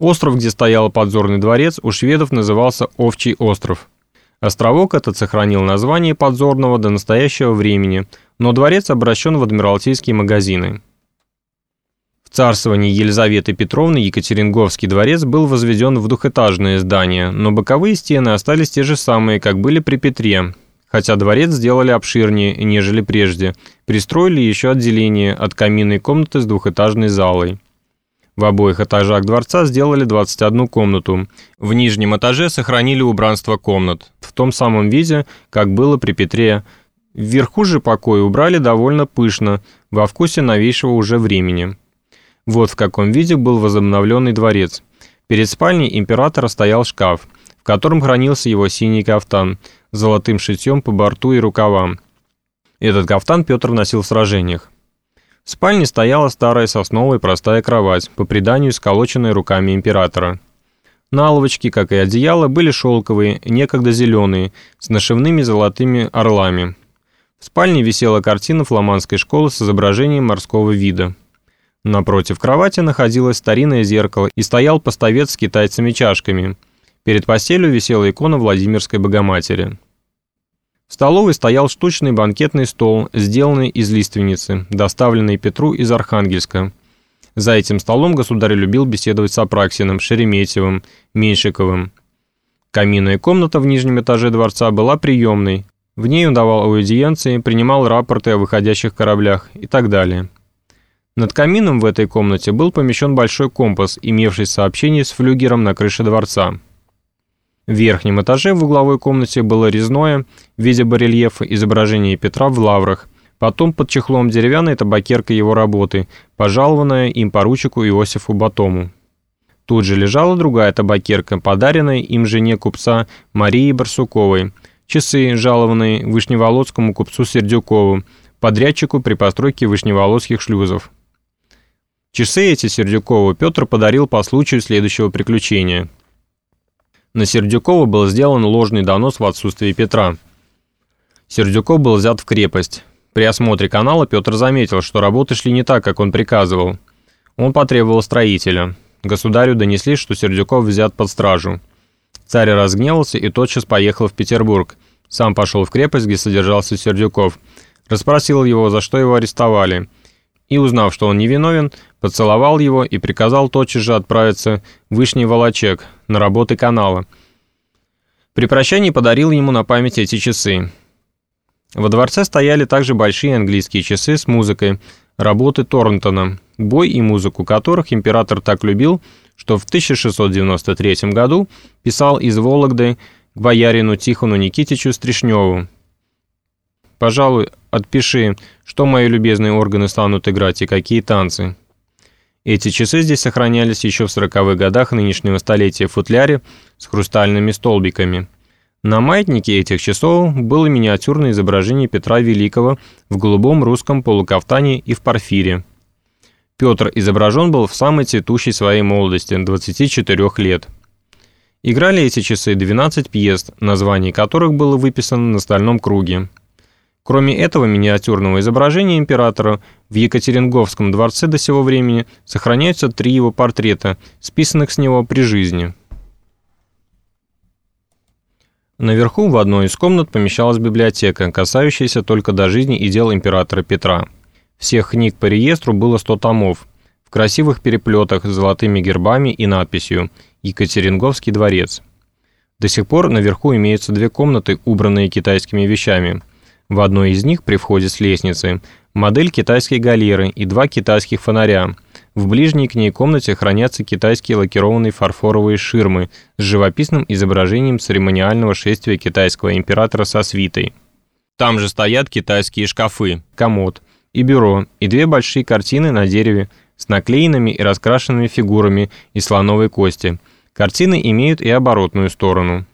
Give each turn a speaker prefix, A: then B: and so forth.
A: Остров, где стоял подзорный дворец, у шведов назывался Овчий остров. Островок этот сохранил название подзорного до настоящего времени, но дворец обращен в адмиралтейские магазины. В царствовании Елизаветы Петровны Екатеринговский дворец был возведен в двухэтажное здание, но боковые стены остались те же самые, как были при Петре, хотя дворец сделали обширнее, нежели прежде, пристроили еще отделение от каминной комнаты с двухэтажной залой. В обоих этажах дворца сделали 21 комнату. В нижнем этаже сохранили убранство комнат, в том самом виде, как было при Петре. Вверху же покой убрали довольно пышно, во вкусе новейшего уже времени. Вот в каком виде был возобновленный дворец. Перед спальней императора стоял шкаф, в котором хранился его синий кафтан, с золотым шитьем по борту и рукавам. Этот кафтан Петр носил в сражениях. В спальне стояла старая сосновая простая кровать, по преданию сколоченная руками императора. Наловочки, как и одеяло, были шелковые, некогда зеленые, с нашивными золотыми орлами. В спальне висела картина фламандской школы с изображением морского вида. Напротив кровати находилось старинное зеркало и стоял поставец с китайцами-чашками. Перед постелью висела икона Владимирской Богоматери. В столовой стоял штучный банкетный стол, сделанный из лиственницы, доставленный Петру из Архангельска. За этим столом государь любил беседовать с Апраксиным, Шереметьевым, Меньшиковым. Каминная комната в нижнем этаже дворца была приемной. В ней он давал аудиенции, принимал рапорты о выходящих кораблях и так далее. Над камином в этой комнате был помещен большой компас, имевший сообщение с флюгером на крыше дворца. В верхнем этаже в угловой комнате было резное в виде барельефа изображение Петра в лаврах, потом под чехлом деревянная табакерка его работы, пожалованная им поручику Иосифу Батому. Тут же лежала другая табакерка, подаренная им жене купца Марии Барсуковой, часы, жалованные вышневолодскому купцу Сердюкову, подрядчику при постройке вышневолодских шлюзов. Часы эти Сердюкову Петр подарил по случаю следующего приключения – на Сердюкова был сделан ложный донос в отсутствие Петра. Сердюков был взят в крепость. При осмотре канала Петр заметил, что работы шли не так, как он приказывал. Он потребовал строителя. Государю донесли, что Сердюков взят под стражу. Царь разгневался и тотчас поехал в Петербург. Сам пошел в крепость, где содержался Сердюков. Расспросил его, за что его арестовали – и, узнав, что он невиновен, поцеловал его и приказал тотчас же отправиться в Вышний Волочек на работы канала. При прощании подарил ему на память эти часы. Во дворце стояли также большие английские часы с музыкой, работы Торнтона, бой и музыку которых император так любил, что в 1693 году писал из Вологды к боярину Тихону Никитичу Стришневу Пожалуй, отпиши, что мои любезные органы станут играть и какие танцы. Эти часы здесь сохранялись еще в сороковых годах нынешнего столетия в футляре с хрустальными столбиками. На маятнике этих часов было миниатюрное изображение Петра Великого в голубом русском полукафтане и в парфире. Петр изображен был в самой цветущей своей молодости, 24 лет. Играли эти часы 12 пьес, название которых было выписано на стальном круге. Кроме этого миниатюрного изображения императора, в Екатеринговском дворце до сего времени сохраняются три его портрета, списанных с него при жизни. Наверху в одной из комнат помещалась библиотека, касающаяся только до жизни и дел императора Петра. Всех книг по реестру было 100 томов, в красивых переплетах с золотыми гербами и надписью «Екатеринговский дворец». До сих пор наверху имеются две комнаты, убранные китайскими вещами – в одной из них при входе с лестницы модель китайской галеры и два китайских фонаря. В ближней к ней комнате хранятся китайские лакированные фарфоровые ширмы с живописным изображением церемониального шествия китайского императора со свитой. Там же стоят китайские шкафы, комод и бюро, и две большие картины на дереве с наклеенными и раскрашенными фигурами из слоновой кости. Картины имеют и оборотную сторону.